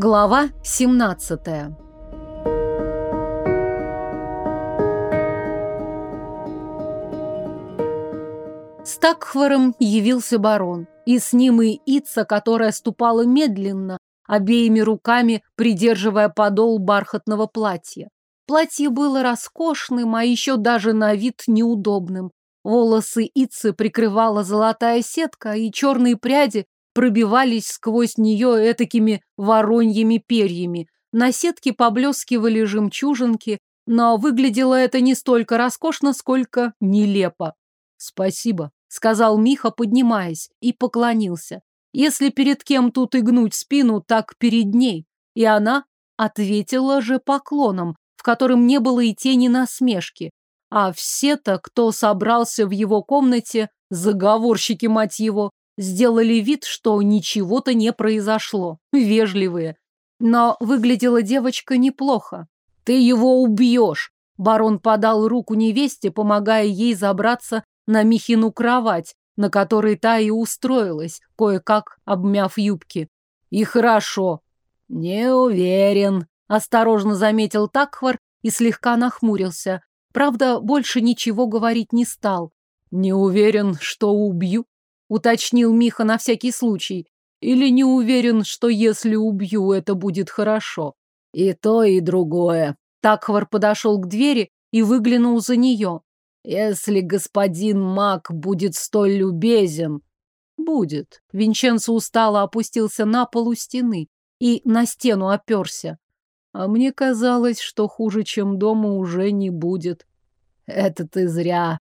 Глава 17 С Такхваром явился барон, и с ним и Ица, которая ступала медленно, обеими руками придерживая подол бархатного платья. Платье было роскошным, а еще даже на вид неудобным. Волосы Ицы прикрывала золотая сетка, и черные пряди пробивались сквозь нее этакими вороньими перьями. На сетке поблескивали жемчужинки, но выглядело это не столько роскошно, сколько нелепо. «Спасибо», — сказал Миха, поднимаясь, и поклонился. «Если перед кем тут и спину, так перед ней». И она ответила же поклоном, в котором не было и тени насмешки. А все-то, кто собрался в его комнате, заговорщики, мать его, сделали вид, что ничего-то не произошло. Вежливые. Но выглядела девочка неплохо. «Ты его убьешь!» Барон подал руку невесте, помогая ей забраться на Михину кровать, на которой та и устроилась, кое-как обмяв юбки. «И хорошо!» «Не уверен», — осторожно заметил Такхвар и слегка нахмурился. Правда, больше ничего говорить не стал. «Не уверен, что убью», — уточнил Миха на всякий случай. «Или не уверен, что если убью, это будет хорошо». «И то, и другое». Такхвар подошел к двери и выглянул за нее. «Если господин маг будет столь любезен...» «Будет». Винченцо устало опустился на полу стены и на стену оперся. А мне казалось, что хуже, чем дома, уже не будет. Это ты зря.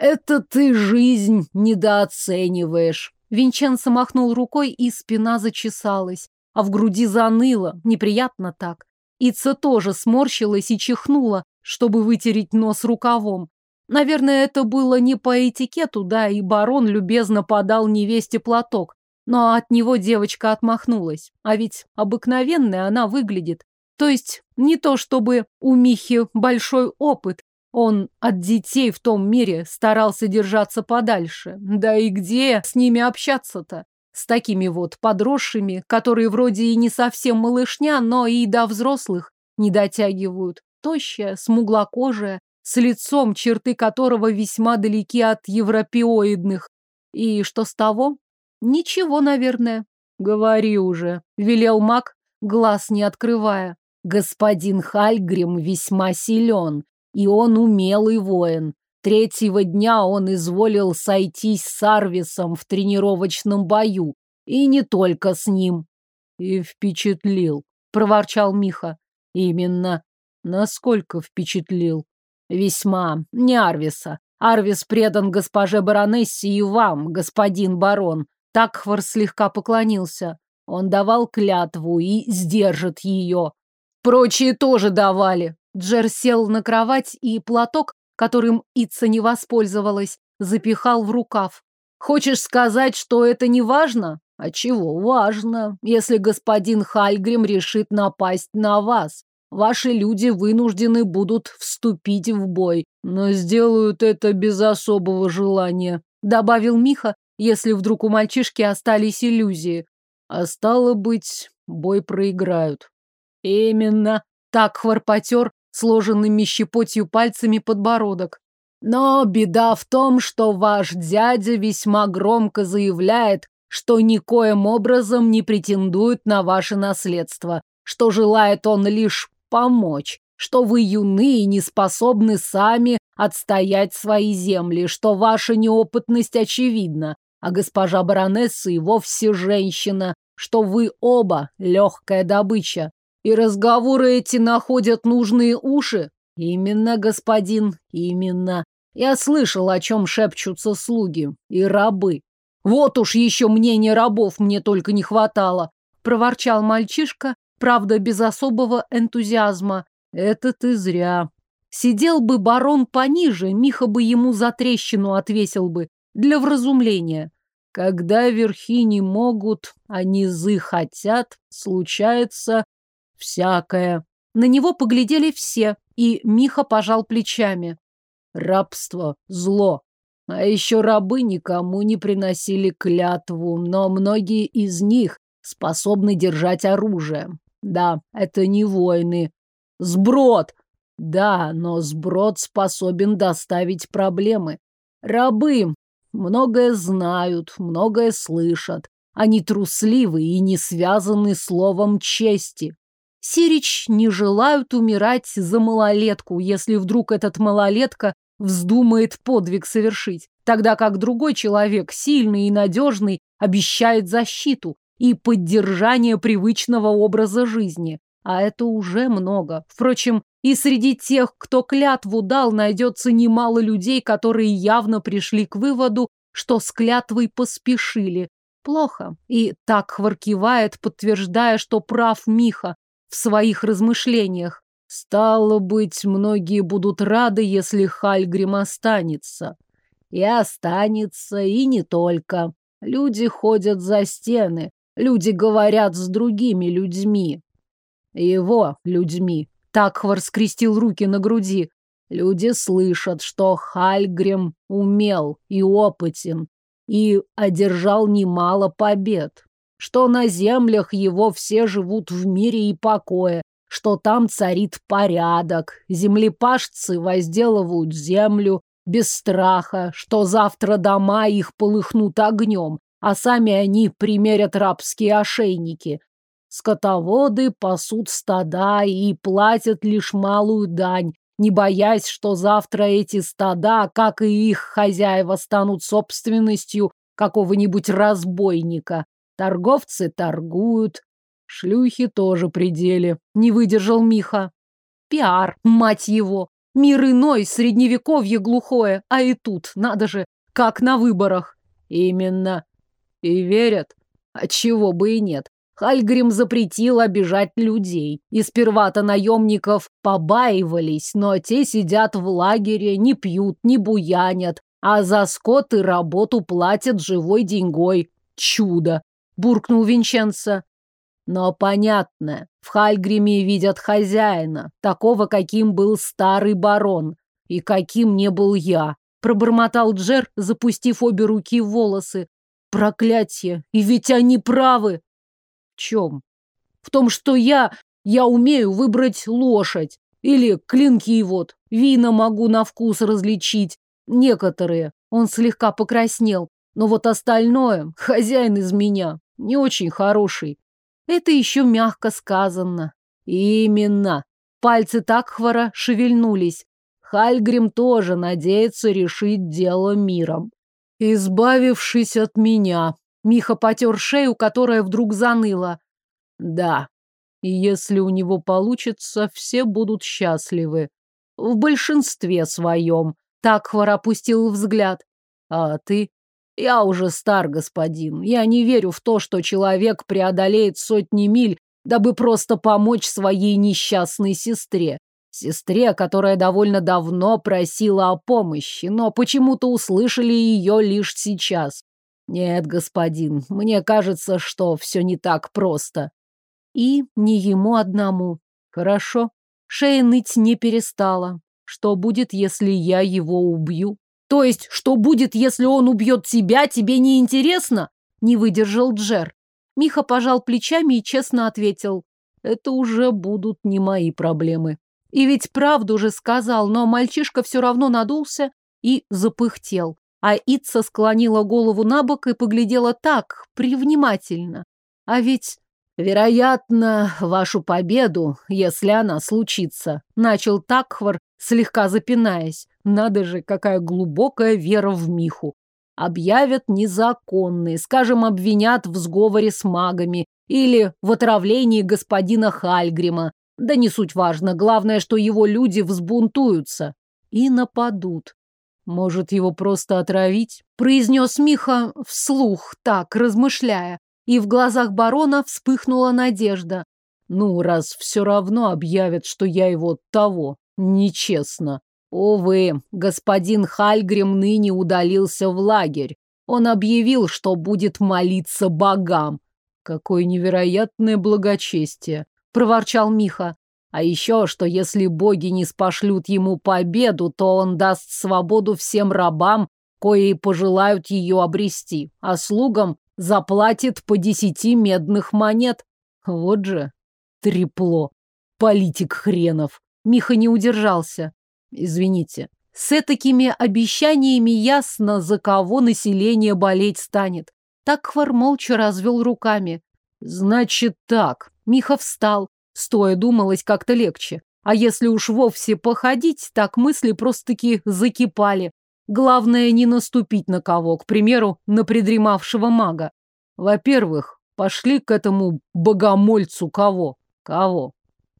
Это ты жизнь недооцениваешь. Винченцо махнул рукой, и спина зачесалась, а в груди заныло, неприятно так. Ица тоже сморщилась и чихнула, чтобы вытереть нос рукавом. Наверное, это было не по этикету, да, и барон любезно подал невесте платок, но от него девочка отмахнулась. А ведь обыкновенная она выглядит. То есть не то чтобы у Михи большой опыт, он от детей в том мире старался держаться подальше. Да и где с ними общаться-то? С такими вот подросшими, которые вроде и не совсем малышня, но и до взрослых не дотягивают. Тощая, смуглокожая, с лицом, черты которого весьма далеки от европеоидных. И что с того? Ничего, наверное. Говори уже, велел маг, глаз не открывая. Господин Хальгрим весьма силен, и он умелый воин. Третьего дня он изволил сойтись с Арвисом в тренировочном бою, и не только с ним. И впечатлил, проворчал Миха. Именно. Насколько впечатлил? Весьма. Не Арвиса. Арвис предан госпоже баронессе и вам, господин барон. Такхвар слегка поклонился. Он давал клятву и сдержит ее. Прочие тоже давали. Джер сел на кровать и платок, которым Ица не воспользовалась, запихал в рукав. Хочешь сказать, что это не важно? А чего важно, если господин Хальгрим решит напасть на вас? Ваши люди вынуждены будут вступить в бой, но сделают это без особого желания, добавил Миха, если вдруг у мальчишки остались иллюзии. А стало быть, бой проиграют. Именно. Так хворпотер сложенными щепотью пальцами подбородок. Но беда в том, что ваш дядя весьма громко заявляет, что никоим образом не претендует на ваше наследство, что желает он лишь помочь, что вы юны и не способны сами отстоять свои земли, что ваша неопытность очевидна, а госпожа баронесса и вовсе женщина, что вы оба легкая добыча. И разговоры эти находят нужные уши? Именно, господин, именно. Я слышал, о чем шепчутся слуги и рабы. Вот уж еще мнение рабов мне только не хватало, проворчал мальчишка, правда, без особого энтузиазма. Это ты зря. Сидел бы барон пониже, Миха бы ему за трещину отвесил бы, для вразумления. Когда верхи не могут, а низы хотят, случается Всякое. На него поглядели все, и Миха пожал плечами. Рабство – зло. А еще рабы никому не приносили клятву, но многие из них способны держать оружие. Да, это не войны. Сброд. Да, но сброд способен доставить проблемы. Рабы многое знают, многое слышат. Они трусливы и не связаны словом чести. Сирич не желают умирать за малолетку, если вдруг этот малолетка вздумает подвиг совершить, тогда как другой человек, сильный и надежный, обещает защиту и поддержание привычного образа жизни. А это уже много. Впрочем, и среди тех, кто клятву дал, найдется немало людей, которые явно пришли к выводу, что с клятвой поспешили. Плохо. И так хворкивает, подтверждая, что прав Миха в своих размышлениях. Стало быть, многие будут рады, если Хальгрим останется. И останется, и не только. Люди ходят за стены, люди говорят с другими людьми. Его людьми. Такхвар скрестил руки на груди. Люди слышат, что Хальгрим умел и опытен, и одержал немало побед, что на землях его все живут в мире и покое, что там царит порядок, землепашцы возделывают землю без страха, что завтра дома их полыхнут огнем, а сами они примерят рабские ошейники. Скотоводы пасут стада и платят лишь малую дань, не боясь, что завтра эти стада, как и их хозяева, станут собственностью какого-нибудь разбойника. Торговцы торгуют, Шлюхи тоже пределе. Не выдержал Миха. Пиар, мать его. Мир иной, средневековье глухое. А и тут, надо же, как на выборах. Именно. И верят. А чего бы и нет. Хальгрим запретил обижать людей. И сперва-то наемников побаивались, но те сидят в лагере, не пьют, не буянят, а за скот и работу платят живой деньгой. Чудо! Буркнул Винченцо. Но понятно, в Хальгриме видят хозяина, такого, каким был старый барон, и каким не был я. Пробормотал Джер, запустив обе руки в волосы. Проклятие! И ведь они правы! В чем? В том, что я... Я умею выбрать лошадь. Или клинки вот. Вина могу на вкус различить. Некоторые. Он слегка покраснел. Но вот остальное, хозяин из меня, не очень хороший. Это еще мягко сказано. Именно. Пальцы Такхвара шевельнулись. Хальгрим тоже надеется решить дело миром. Избавившись от меня. Миха потер шею, которая вдруг заныла. Да. И если у него получится, все будут счастливы. В большинстве своем. Такхвар опустил взгляд. А ты? Я уже стар, господин. Я не верю в то, что человек преодолеет сотни миль, дабы просто помочь своей несчастной сестре. Сестре, которая довольно давно просила о помощи, но почему-то услышали ее лишь сейчас. Нет, господин, мне кажется, что все не так просто. И не ему одному. Хорошо. Шея ныть не перестала. Что будет, если я его убью? То есть, что будет, если он убьет тебя, тебе не интересно? Не выдержал Джер. Миха пожал плечами и честно ответил. Это уже будут не мои проблемы. И ведь правду же сказал, но мальчишка все равно надулся и запыхтел. А Итса склонила голову на бок и поглядела так, привнимательно. А ведь, вероятно, вашу победу, если она случится, начал Такхвар, слегка запинаясь. Надо же, какая глубокая вера в Миху. Объявят незаконные, скажем, обвинят в сговоре с магами или в отравлении господина Хальгрима. Да не суть важно, главное, что его люди взбунтуются и нападут. Может, его просто отравить? Произнес Миха вслух, так, размышляя. И в глазах барона вспыхнула надежда. Ну, раз все равно объявят, что я его того, нечестно. Увы, господин Хальгрим ныне удалился в лагерь. Он объявил, что будет молиться богам. Какое невероятное благочестие, проворчал Миха. А еще, что если боги не спошлют ему победу, то он даст свободу всем рабам, кои пожелают ее обрести, а слугам заплатит по десяти медных монет. Вот же. трепло. Политик хренов. Миха не удержался. Извините. С такими обещаниями ясно, за кого население болеть станет. Такхвар молча развел руками. Значит так. Миха встал. Стоя думалось как-то легче. А если уж вовсе походить, так мысли просто-таки закипали. Главное не наступить на кого, к примеру, на предремавшего мага. Во-первых, пошли к этому богомольцу кого? Кого?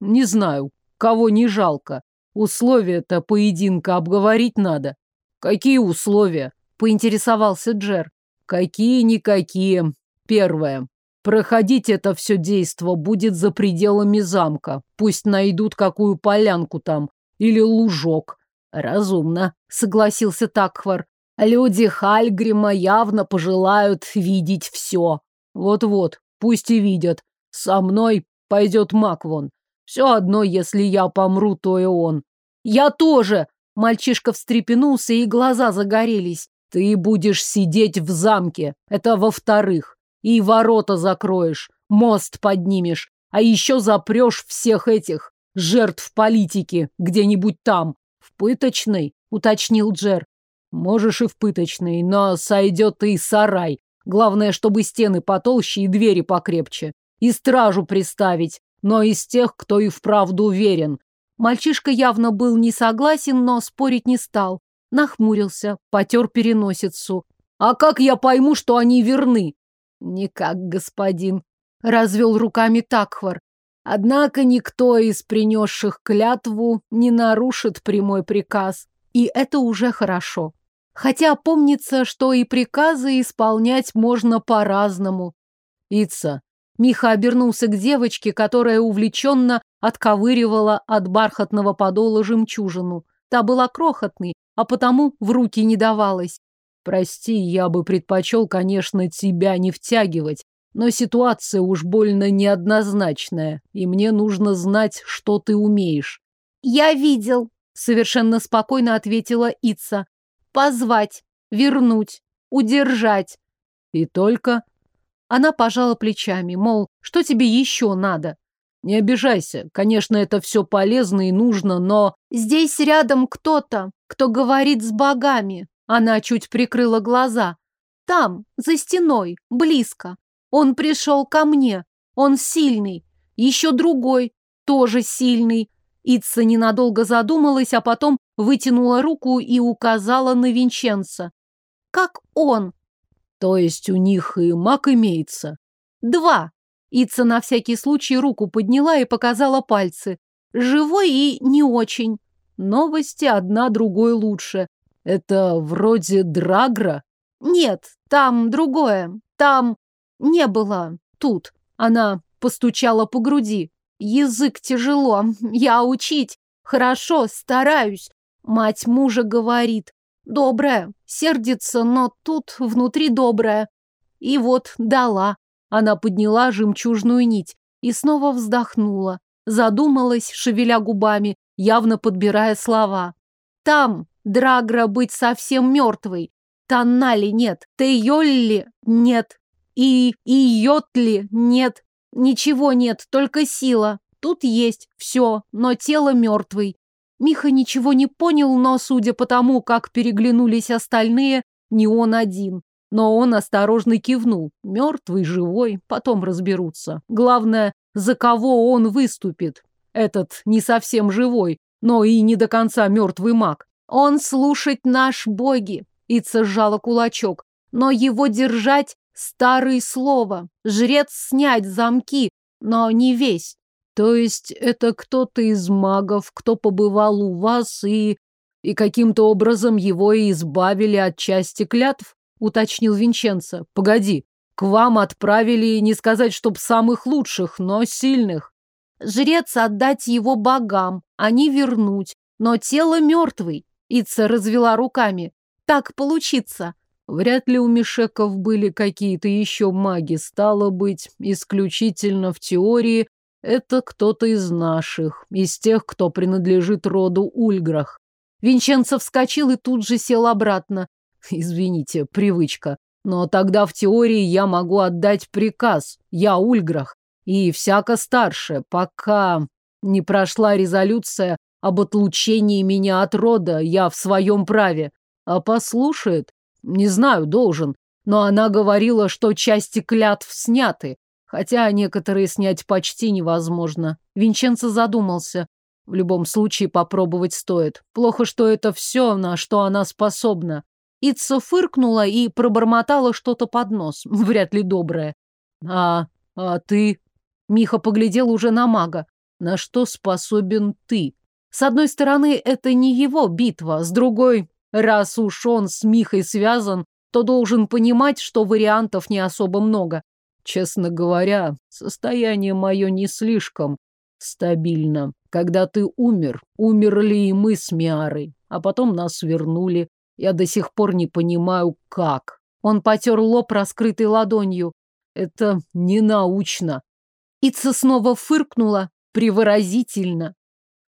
Не знаю, кого не жалко. Условия-то поединка обговорить надо. Какие условия? Поинтересовался Джер. Какие-никакие. Первое. Проходить это все действо будет за пределами замка. Пусть найдут какую полянку там. Или лужок. Разумно, согласился Такхвар. Люди Хальгрима явно пожелают видеть все. Вот-вот, пусть и видят. Со мной пойдет маг вон. Все одно, если я помру, то и он. Я тоже! Мальчишка встрепенулся, и глаза загорелись. Ты будешь сидеть в замке. Это во-вторых. И ворота закроешь, мост поднимешь, а еще запрешь всех этих жертв политики где-нибудь там. В пыточной, уточнил Джер. Можешь и в пыточной, но сойдет и сарай. Главное, чтобы стены потолще и двери покрепче. И стражу приставить, но из тех, кто и вправду уверен. Мальчишка явно был не согласен, но спорить не стал. Нахмурился, потер переносицу. «А как я пойму, что они верны?» «Никак, господин», — развел руками Такхвар. «Однако никто из принесших клятву не нарушит прямой приказ, и это уже хорошо. Хотя помнится, что и приказы исполнять можно по-разному. Ица, Миха обернулся к девочке, которая увлеченно отковыривала от бархатного подола жемчужину. Та была крохотной, а потому в руки не давалась. Прости, я бы предпочел, конечно, тебя не втягивать, но ситуация уж больно неоднозначная, и мне нужно знать, что ты умеешь. Я видел, совершенно спокойно ответила Ица. Позвать, вернуть, удержать. И только она пожала плечами, мол, что тебе еще надо? Не обижайся, конечно, это все полезно и нужно, но... Здесь рядом кто-то, кто говорит с богами. Она чуть прикрыла глаза. Там, за стеной, близко. Он пришел ко мне. Он сильный. Еще другой, тоже сильный. Итса ненадолго задумалась, а потом вытянула руку и указала на Винченца. Как он? То есть у них и маг имеется? Два. Ица на всякий случай руку подняла и показала пальцы. Живой и не очень. Новости одна другой лучше. Это вроде Драгра? Нет, там другое. Там не было. Тут. Она постучала по груди. Язык тяжело. Я учить. Хорошо, стараюсь. Мать мужа говорит. Добрая, сердится, но тут внутри добрая. И вот дала. Она подняла жемчужную нить и снова вздохнула. Задумалась, шевеля губами, явно подбирая слова. Там Драгра быть совсем мертвой. Таннали нет, Тейолли нет, и Йотли нет. Ничего нет, только сила. Тут есть все, но тело мертвый. Миха ничего не понял, но, судя по тому, как переглянулись остальные, не он один. Но он осторожно кивнул. Мертвый, живой, потом разберутся. Главное, за кого он выступит. Этот не совсем живой, но и не до конца мертвый маг. Он слушать наш боги. Ица сжала кулачок. Но его держать старое слово. Жрец снять замки, но не весь. То есть это кто-то из магов, кто побывал у вас и... и каким-то образом его и избавили от части клятв? Уточнил Винченцо. Погоди, к вам отправили, не сказать, чтоб самых лучших, но сильных. Жрец отдать его богам, а не вернуть. Но тело мертвый. Ица развела руками. Так получится. Вряд ли у Мишеков были какие-то еще маги. Стало быть, исключительно в теории это кто-то из наших, из тех, кто принадлежит роду Ульграх. Винченцо вскочил и тут же сел обратно. Извините, привычка. Но тогда в теории я могу отдать приказ. Я Ульграх. И всяко старше, пока не прошла резолюция об отлучении меня от рода, я в своем праве. А послушает? Не знаю, должен. Но она говорила, что части клятв сняты, хотя некоторые снять почти невозможно. Винченцо задумался. В любом случае попробовать стоит. Плохо, что это все, на что она способна. Итса фыркнула и пробормотала что-то под нос, вряд ли доброе. А, а ты? Миха поглядел уже на мага. На что способен ты? С одной стороны, это не его битва, с другой, раз уж он с Михой связан, то должен понимать, что вариантов не особо много. Честно говоря, состояние мое не слишком стабильно. Когда ты умер, умерли и мы с Миарой, а потом нас вернули. Я до сих пор не понимаю, как. Он потер лоб раскрытой ладонью. Это не научно. Ица снова фыркнула, приворозительно.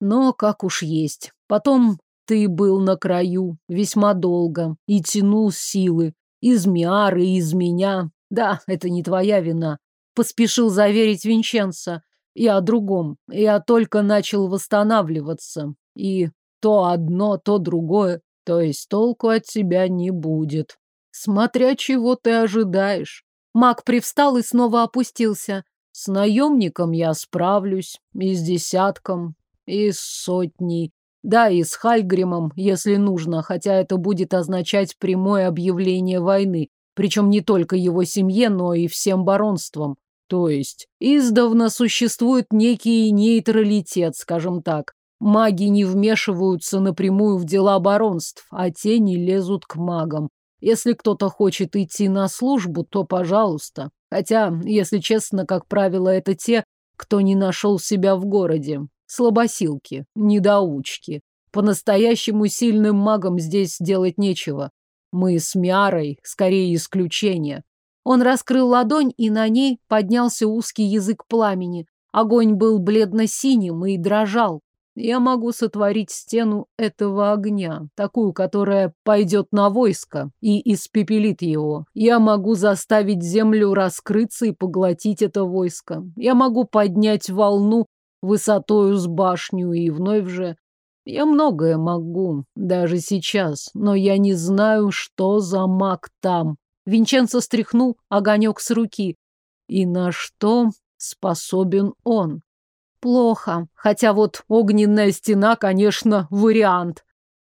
Но как уж есть. Потом ты был на краю весьма долго и тянул силы. Из Миары, из меня. Да, это не твоя вина. Поспешил заверить Винченца. Я о другом. Я только начал восстанавливаться. И то одно, то другое. То есть толку от тебя не будет. Смотря чего ты ожидаешь. Маг привстал и снова опустился. С наемником я справлюсь. И с десятком. И с сотней. Да, и с Хальгримом, если нужно, хотя это будет означать прямое объявление войны. Причем не только его семье, но и всем баронствам. То есть, издавна существует некий нейтралитет, скажем так. Маги не вмешиваются напрямую в дела баронств, а те не лезут к магам. Если кто-то хочет идти на службу, то пожалуйста. Хотя, если честно, как правило, это те, кто не нашел себя в городе. Слабосилки, недоучки. По-настоящему сильным магам здесь делать нечего. Мы с Миарой скорее исключение. Он раскрыл ладонь, и на ней поднялся узкий язык пламени. Огонь был бледно-синим и дрожал. Я могу сотворить стену этого огня, такую, которая пойдет на войско и испепелит его. Я могу заставить землю раскрыться и поглотить это войско. Я могу поднять волну высотою с башню и вновь же... Я многое могу, даже сейчас, но я не знаю, что за маг там. Винченцо стряхнул огонек с руки. И на что способен он? Плохо. Хотя вот огненная стена, конечно, вариант.